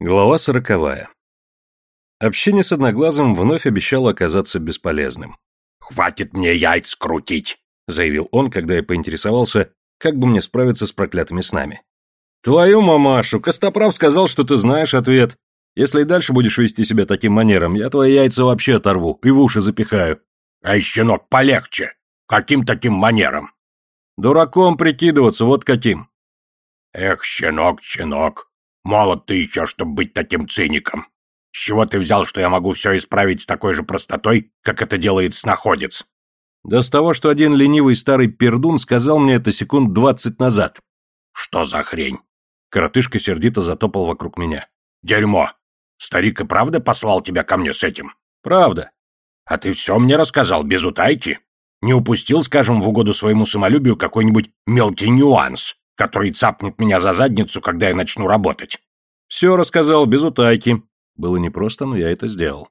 Глава сороковая. Общение с Одноглазым вновь обещало оказаться бесполезным. «Хватит мне яйц крутить!» — заявил он, когда я поинтересовался, как бы мне справиться с проклятыми снами. «Твою мамашу! Костоправ сказал, что ты знаешь ответ. Если и дальше будешь вести себя таким манером, я твои яйца вообще оторву и в уши запихаю». «Ай, щенок, полегче! Каким таким манером?» «Дураком прикидываться, вот каким». «Эх, щенок, щенок, Молод ты еще, чтобы быть таким циником. С чего ты взял, что я могу все исправить с такой же простотой, как это делает снаходец? Да с того, что один ленивый старый пердун сказал мне это секунд двадцать назад. Что за хрень? Коротышка сердито затопал вокруг меня. Дерьмо. Старик и правда послал тебя ко мне с этим? Правда. А ты все мне рассказал без утайки? Не упустил, скажем, в угоду своему самолюбию какой-нибудь мелкий нюанс? Который цапнет меня за задницу, когда я начну работать. Все рассказал, без утайки. Было непросто, но я это сделал.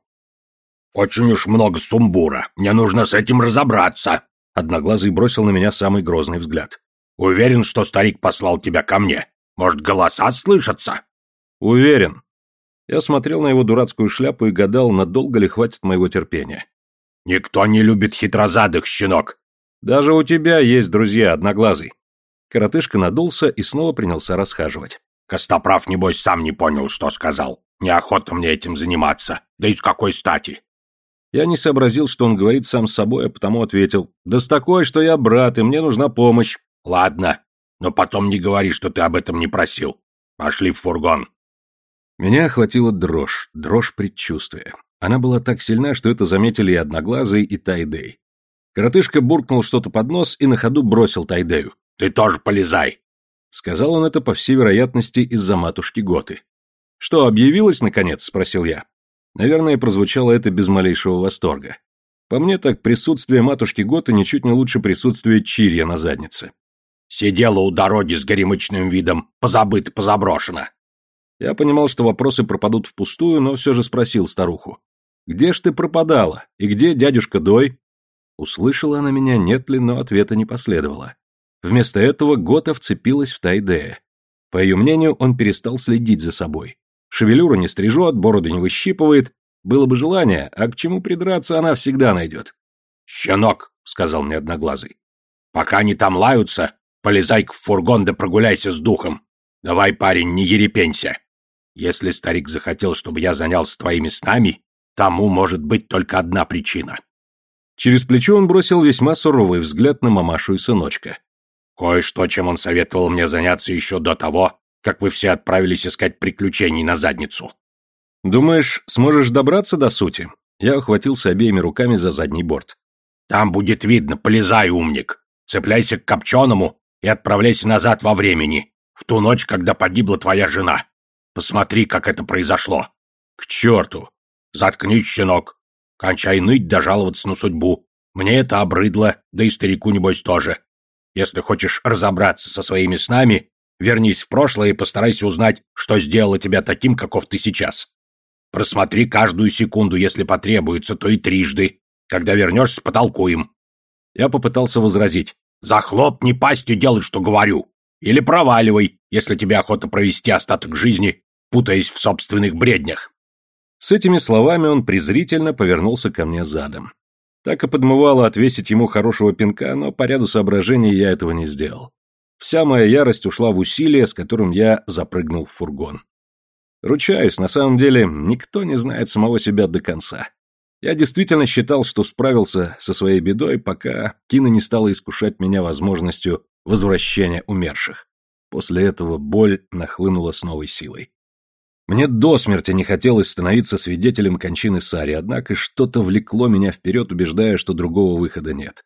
Очень уж много сумбура. Мне нужно с этим разобраться. Одноглазый бросил на меня самый грозный взгляд. Уверен, что старик послал тебя ко мне. Может, голоса слышатся? Уверен. Я смотрел на его дурацкую шляпу и гадал, надолго ли хватит моего терпения. Никто не любит хитрозадых, щенок. Даже у тебя есть друзья, одноглазый. Коротышка надулся и снова принялся расхаживать. «Костоправ, небось, сам не понял, что сказал. Неохота мне этим заниматься. Да и с какой стати?» Я не сообразил, что он говорит сам с собой, а потому ответил. «Да с такой, что я брат, и мне нужна помощь». «Ладно, но потом не говори, что ты об этом не просил. Пошли в фургон». Меня охватила дрожь, дрожь предчувствия. Она была так сильна, что это заметили и Одноглазый, и Тайдей. Коротышка буркнул что-то под нос и на ходу бросил Тайдею. Ты тоже полезай. Сказал он это, по всей вероятности, из-за матушки Готы. Что, объявилось, наконец? Спросил я. Наверное, прозвучало это без малейшего восторга. По мне так присутствие матушки Готы ничуть не лучше присутствия Чирья на заднице. Сидела у дороги с горемычным видом, позабыто, позаброшена. Я понимал, что вопросы пропадут впустую, но все же спросил старуху. «Где ж ты пропадала? И где дядюшка Дой?» Услышала она меня, нет ли, но ответа не последовало. Вместо этого Гота вцепилась в Тайдея. По ее мнению, он перестал следить за собой. Шевелюру не стрижет, бороду не выщипывает. Было бы желание, а к чему придраться она всегда найдет. «Щенок», — сказал мне Одноглазый, — «пока они там лаются, полезай-ка в фургон да прогуляйся с духом. Давай, парень, не ерепенься. Если старик захотел, чтобы я занялся твоими снами, тому может быть только одна причина». Через плечо он бросил весьма суровый взгляд на мамашу и сыночка. Кое-что, чем он советовал мне заняться еще до того, как вы все отправились искать приключений на задницу. Думаешь, сможешь добраться до сути? Я ухватился обеими руками за задний борт. Там будет видно, полезай, умник. Цепляйся к копченому и отправляйся назад во времени, в ту ночь, когда погибла твоя жена. Посмотри, как это произошло. К черту! Заткнись, щенок. Кончай ныть да жаловаться на судьбу. Мне это обрыдло, да и старику, небось, тоже. Если хочешь разобраться со своими снами, вернись в прошлое и постарайся узнать, что сделало тебя таким, каков ты сейчас. Просмотри каждую секунду, если потребуется, то и трижды. Когда вернешься, потолкуем. Я попытался возразить. Захлопни пасть и делай, что говорю. Или проваливай, если тебе охота провести остаток жизни, путаясь в собственных бреднях. С этими словами он презрительно повернулся ко мне задом. Так и подмывало отвесить ему хорошего пинка, но по ряду соображений я этого не сделал. Вся моя ярость ушла в усилие, с которым я запрыгнул в фургон. Ручаюсь, на самом деле, никто не знает самого себя до конца. Я действительно считал, что справился со своей бедой, пока Кина не стала искушать меня возможностью возвращения умерших. После этого боль нахлынула с новой силой. Мне до смерти не хотелось становиться свидетелем кончины Сари, однако что-то влекло меня вперед, убеждая, что другого выхода нет.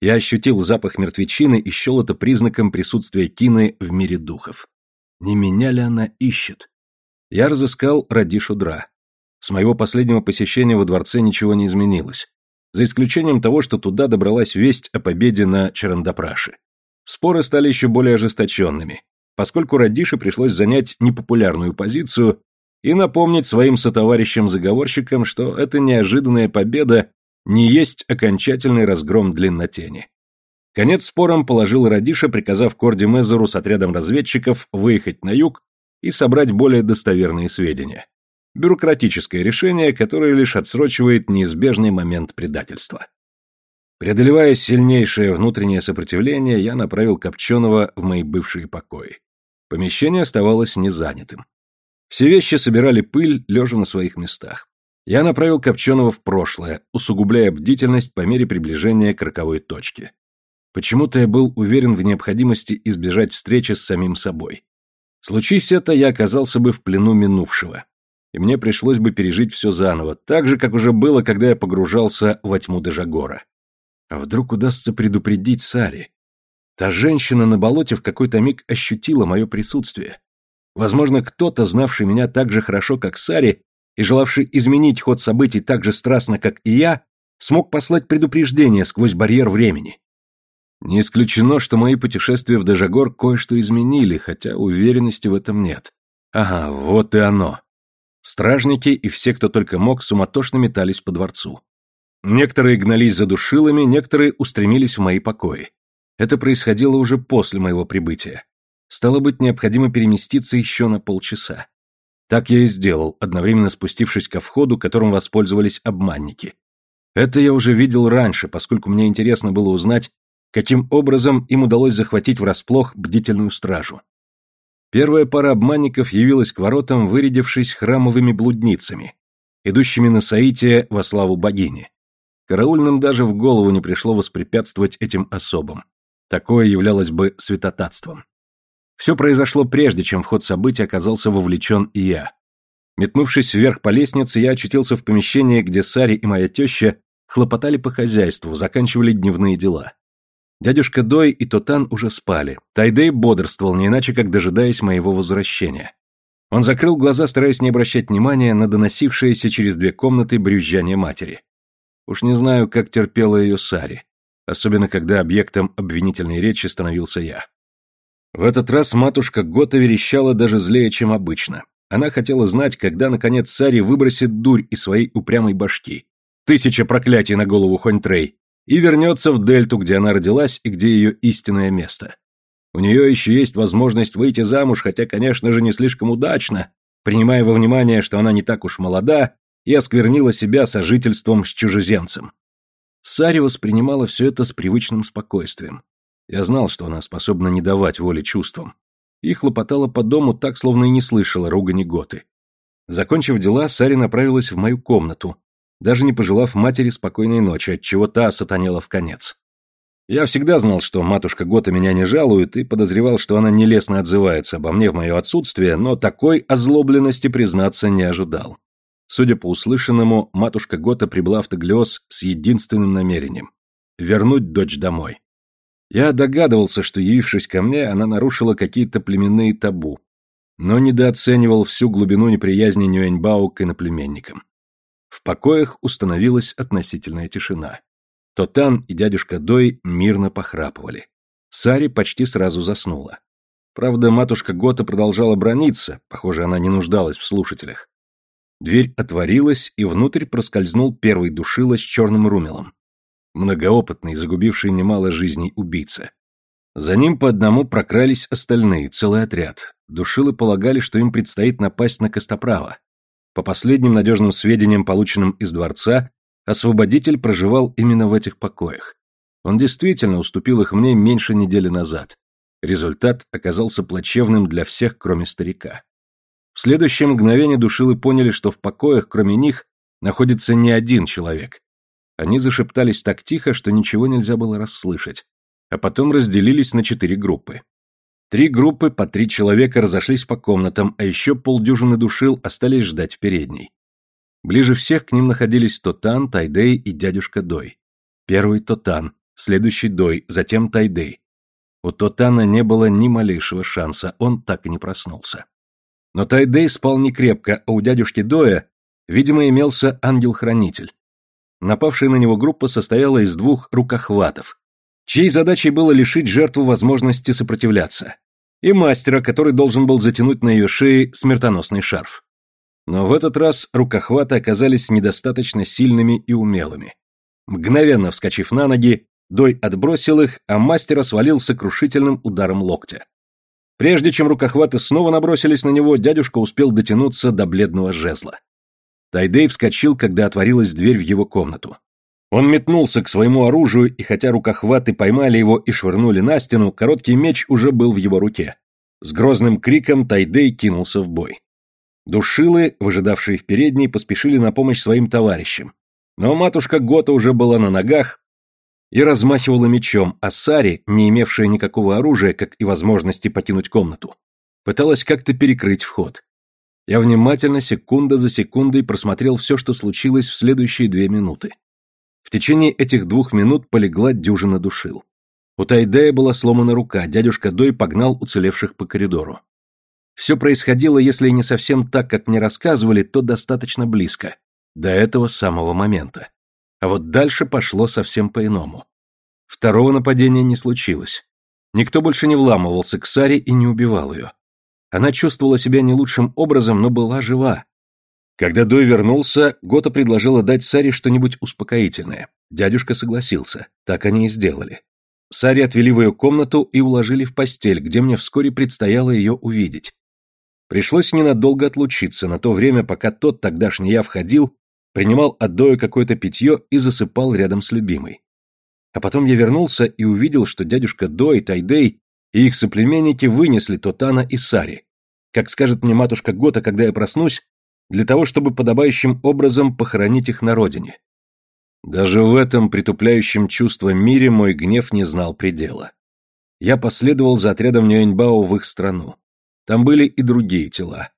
Я ощутил запах мертвечины и счел это признаком присутствия Кины в мире духов. Не меня ли она ищет? Я разыскал Радишу Дра. С моего последнего посещения во дворце ничего не изменилось, за исключением того, что туда добралась весть о победе на Чарандапраше. Споры стали еще более ожесточенными поскольку Радише пришлось занять непопулярную позицию и напомнить своим сотоварищам-заговорщикам, что эта неожиданная победа не есть окончательный разгром длиннотени. Конец спорам положил Радиша, приказав Корди Мезеру с отрядом разведчиков выехать на юг и собрать более достоверные сведения. Бюрократическое решение, которое лишь отсрочивает неизбежный момент предательства. Преодолевая сильнейшее внутреннее сопротивление, я направил Копченого в мои бывшие покои. Помещение оставалось незанятым. Все вещи собирали пыль, лежа на своих местах. Я направил Копченого в прошлое, усугубляя бдительность по мере приближения к роковой точке. Почему-то я был уверен в необходимости избежать встречи с самим собой. Случись это, я оказался бы в плену минувшего. И мне пришлось бы пережить все заново, так же, как уже было, когда я погружался во тьму Дежагора. А вдруг удастся предупредить Сари? Та женщина на болоте в какой-то миг ощутила мое присутствие. Возможно, кто-то, знавший меня так же хорошо, как Сари, и желавший изменить ход событий так же страстно, как и я, смог послать предупреждение сквозь барьер времени. Не исключено, что мои путешествия в Дежагор кое-что изменили, хотя уверенности в этом нет. Ага, вот и оно. Стражники и все, кто только мог, суматошно метались по дворцу. Некоторые гнались за душилами, некоторые устремились в мои покои. Это происходило уже после моего прибытия. Стало быть, необходимо переместиться еще на полчаса. Так я и сделал, одновременно спустившись ко входу, которым воспользовались обманники. Это я уже видел раньше, поскольку мне интересно было узнать, каким образом им удалось захватить врасплох бдительную стражу. Первая пара обманников явилась к воротам, вырядившись храмовыми блудницами, идущими на соитие во славу богини. Караульным даже в голову не пришло воспрепятствовать этим особам. Такое являлось бы святотатством. Все произошло прежде, чем в ход событий оказался вовлечен и я. Метнувшись вверх по лестнице, я очутился в помещении, где Сари и моя теща хлопотали по хозяйству, заканчивали дневные дела. Дядюшка Дой и Тотан уже спали. Тайдей бодрствовал, не иначе как дожидаясь моего возвращения. Он закрыл глаза, стараясь не обращать внимания на доносившееся через две комнаты брюзжание матери. Уж не знаю, как терпела ее Сари, особенно когда объектом обвинительной речи становился я. В этот раз матушка Гота верещала даже злее, чем обычно. Она хотела знать, когда, наконец, Сари выбросит дурь из своей упрямой башки. Тысяча проклятий на голову Хоньтрей. И вернется в Дельту, где она родилась и где ее истинное место. У нее еще есть возможность выйти замуж, хотя, конечно же, не слишком удачно, принимая во внимание, что она не так уж молода и осквернила себя сожительством с чужеземцем. Сари воспринимала все это с привычным спокойствием. Я знал, что она способна не давать воли чувствам. И хлопотала по дому так, словно и не слышала ругани Готы. Закончив дела, Сари направилась в мою комнату, даже не пожелав матери спокойной ночи, отчего та сатанела в конец. Я всегда знал, что матушка Гота меня не жалует, и подозревал, что она нелестно отзывается обо мне в мое отсутствие, но такой озлобленности, признаться, не ожидал. Судя по услышанному, матушка Гота прибыла в Таглиоз с единственным намерением — вернуть дочь домой. Я догадывался, что, явившись ко мне, она нарушила какие-то племенные табу, но недооценивал всю глубину неприязни Нюэньбао к иноплеменникам. В покоях установилась относительная тишина. Тотан и дядюшка Дой мирно похрапывали. Сари почти сразу заснула. Правда, матушка Гота продолжала брониться, похоже, она не нуждалась в слушателях. Дверь отворилась, и внутрь проскользнул первый душило с черным румелом. Многоопытный, загубивший немало жизней убийца. За ним по одному прокрались остальные, целый отряд. Душилы полагали, что им предстоит напасть на Костоправа. По последним надежным сведениям, полученным из дворца, освободитель проживал именно в этих покоях. Он действительно уступил их мне меньше недели назад. Результат оказался плачевным для всех, кроме старика. В следующее мгновение душилы поняли, что в покоях, кроме них, находится не один человек. Они зашептались так тихо, что ничего нельзя было расслышать, а потом разделились на четыре группы. Три группы по три человека разошлись по комнатам, а еще полдюжины душил остались ждать в передней. Ближе всех к ним находились Тотан, Тайдей и дядюшка Дой. Первый Тотан, следующий Дой, затем Тайдей. У Тотана не было ни малейшего шанса, он так и не проснулся. Но Тайдей спал не крепко, а у дядюшки Доя, видимо, имелся ангел-хранитель. Напавшая на него группа состояла из двух рукохватов, чьей задачей было лишить жертву возможности сопротивляться, и мастера, который должен был затянуть на ее шее смертоносный шарф. Но в этот раз рукохваты оказались недостаточно сильными и умелыми. Мгновенно вскочив на ноги, Дой отбросил их, а мастера свалил сокрушительным ударом локтя. Прежде чем рукохваты снова набросились на него, дядюшка успел дотянуться до бледного жезла. Тайдей вскочил, когда отворилась дверь в его комнату. Он метнулся к своему оружию, и хотя рукохваты поймали его и швырнули на стену, короткий меч уже был в его руке. С грозным криком Тайдей кинулся в бой. Душилы, выжидавшие в передней, поспешили на помощь своим товарищам. Но матушка Гота уже была на ногах и размахивала мечом, а Сари, не имевшая никакого оружия, как и возможности покинуть комнату, пыталась как-то перекрыть вход. Я внимательно, секунда за секундой, просмотрел все, что случилось в следующие две минуты. В течение этих двух минут полегла дюжина душил. У Тайдея была сломана рука, дядюшка Дой погнал уцелевших по коридору. Все происходило, если не совсем так, как мне рассказывали, то достаточно близко, до этого самого момента. А вот дальше пошло совсем по-иному. Второго нападения не случилось. Никто больше не вламывался к Саре и не убивал ее. Она чувствовала себя не лучшим образом, но была жива. Когда Дой вернулся, Гота предложила дать Саре что-нибудь успокоительное. Дядюшка согласился. Так они и сделали. Саре отвели в ее комнату и уложили в постель, где мне вскоре предстояло ее увидеть. Пришлось ненадолго отлучиться, на то время, пока тот тогдашний я входил, принимал от Доя какое-то питье и засыпал рядом с любимой. А потом я вернулся и увидел, что дядюшка Дой, Тайдей и их соплеменники вынесли Тотана и Сари. Как скажет мне матушка Гота, когда я проснусь, для того, чтобы подобающим образом похоронить их на родине. Даже в этом притупляющем чувство мире мой гнев не знал предела. Я последовал за отрядом Нюэньбао в их страну. Там были и другие тела.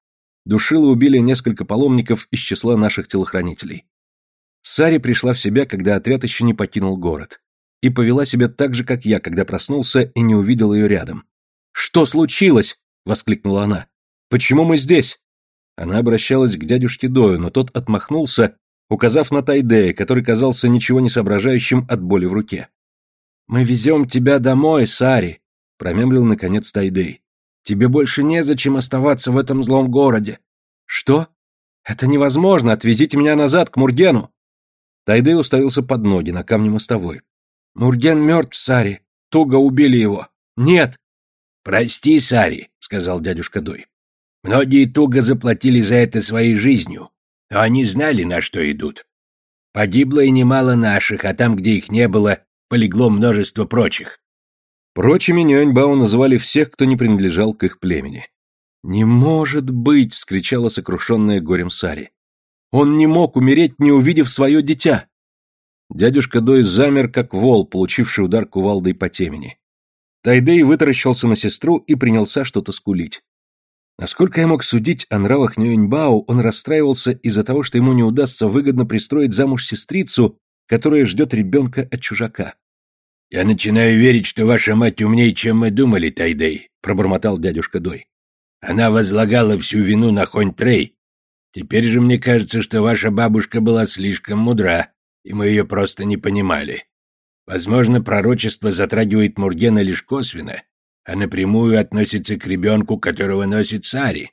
Душило убили несколько паломников из числа наших телохранителей. Сари пришла в себя, когда отряд еще не покинул город. И повела себя так же, как я, когда проснулся и не увидел ее рядом. «Что случилось?» — воскликнула она. «Почему мы здесь?» Она обращалась к дядюшке Дою, но тот отмахнулся указав на Тайдея, который казался ничего не соображающим от боли в руке. «Мы везем тебя домой, Сари», — промямлил наконец Тайдей. «Тебе больше незачем оставаться в этом злом городе». «Что? Это невозможно, отвезите меня назад, к Мургену». Тайдей уставился под ноги на камне мостовой. «Мурген мертв, Сари. Туго убили его. Нет». «Прости, Сари», — сказал дядюшка Дой. «Многие туго заплатили за это своей жизнью. Но они знали, на что идут. Погибло и немало наших, а там, где их не было, полегло множество прочих. Прочими Нюаньбао называли всех, кто не принадлежал к их племени. «Не может быть!» — вскричала сокрушенная горем Сари. «Он не мог умереть, не увидев свое дитя!» Дядюшка Дой замер, как вол, получивший удар кувалдой по темени. Тайдей вытаращился на сестру и принялся что-то скулить. Насколько я мог судить о нравах Нюэньбао, он расстраивался из-за того, что ему не удастся выгодно пристроить замуж сестрицу, которая ждет ребенка от чужака. «Я начинаю верить, что ваша мать умнее, чем мы думали, Тайдей», — пробормотал дядюшка Дой. «Она возлагала всю вину на Хонь Трей. Теперь же мне кажется, что ваша бабушка была слишком мудра, и мы ее просто не понимали. Возможно, пророчество затрагивает Мургена лишь косвенно, а напрямую относится к ребенку, которого носит Сари.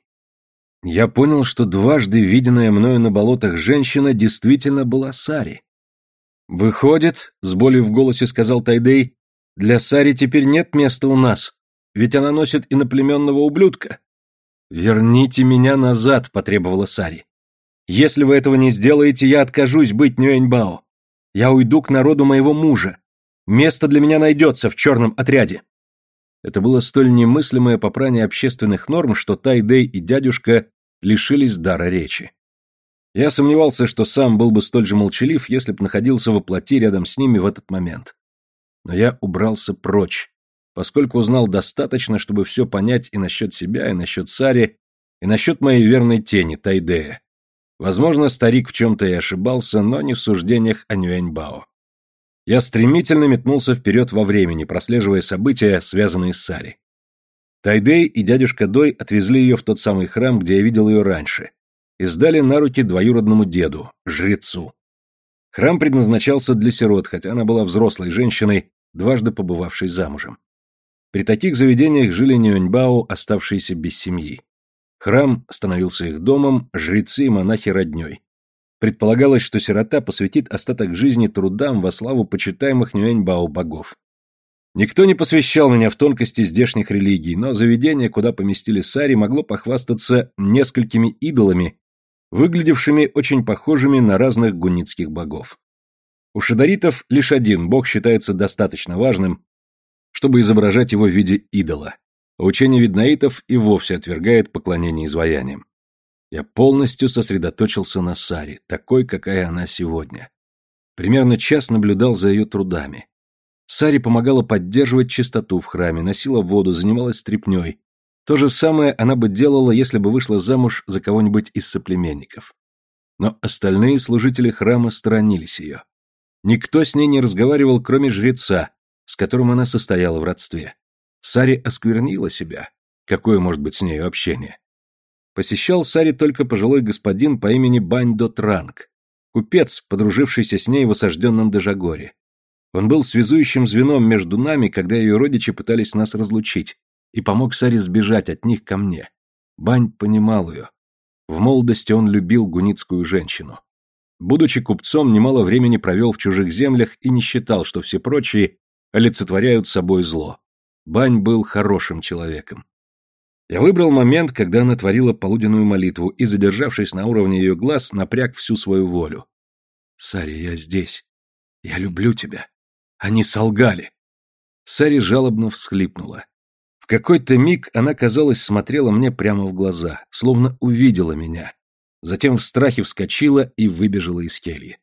Я понял, что дважды виденная мною на болотах женщина действительно была Сари. «Выходит», — с болью в голосе сказал Тайдей, — «для Сари теперь нет места у нас, ведь она носит иноплеменного ублюдка». «Верните меня назад», — потребовала Сари. «Если вы этого не сделаете, я откажусь быть Нюэньбао. Я уйду к народу моего мужа. Место для меня найдется в черном отряде». Это было столь немыслимое попрание общественных норм, что Тайдей и дядюшка лишились дара речи. Я сомневался, что сам был бы столь же молчалив, если б находился во плоти рядом с ними в этот момент. Но я убрался прочь, поскольку узнал достаточно, чтобы все понять и насчет себя, и насчет Сари, и насчет моей верной тени, Тайдея. Возможно, старик в чем-то и ошибался, но не в суждениях о Нюэньбао. Я стремительно метнулся вперед во времени, прослеживая события, связанные с Сари. Тайдей и дядюшка Дой отвезли ее в тот самый храм, где я видел ее раньше, и сдали на руки двоюродному деду, жрецу. Храм предназначался для сирот, хотя она была взрослой женщиной, дважды побывавшей замужем. При таких заведениях жили Нюэньбао, оставшиеся без семьи. Храм становился их домом, жрецы и монахи родней. Предполагалось, что сирота посвятит остаток жизни трудам во славу почитаемых Нюэньбао богов. Никто не посвящал меня в тонкости здешних религий, но заведение, куда поместили Сари, могло похвастаться несколькими идолами, выглядевшими очень похожими на разных гунитских богов. У шадаритов лишь один бог считается достаточно важным, чтобы изображать его в виде идола. А учение виднаитов и вовсе отвергает поклонение изваяниям. Я полностью сосредоточился на Саре, такой, какая она сегодня. Примерно час наблюдал за ее трудами. Саре помогала поддерживать чистоту в храме, носила воду, занималась стряпнёй. То же самое она бы делала, если бы вышла замуж за кого-нибудь из соплеменников. Но остальные служители храма сторонились ее. Никто с ней не разговаривал, кроме жреца, с которым она состояла в родстве. Сари осквернила себя. Какое может быть с нею общение? Посещал Сари только пожилой господин по имени Баньдо Транг, купец, подружившийся с ней в осажденном Дежагоре. Он был связующим звеном между нами, когда ее родичи пытались нас разлучить, и помог Саре сбежать от них ко мне. Бань понимал ее. В молодости он любил гуницкую женщину. Будучи купцом, немало времени провел в чужих землях и не считал, что все прочие олицетворяют собой зло. Бань был хорошим человеком. Я выбрал момент, когда она творила полуденную молитву и, задержавшись на уровне ее глаз, напряг всю свою волю. «Сари, я здесь. Я люблю тебя. Они солгали». Сари жалобно всхлипнула. В какой-то миг она, казалось, смотрела мне прямо в глаза, словно увидела меня. Затем в страхе вскочила и выбежала из кельи.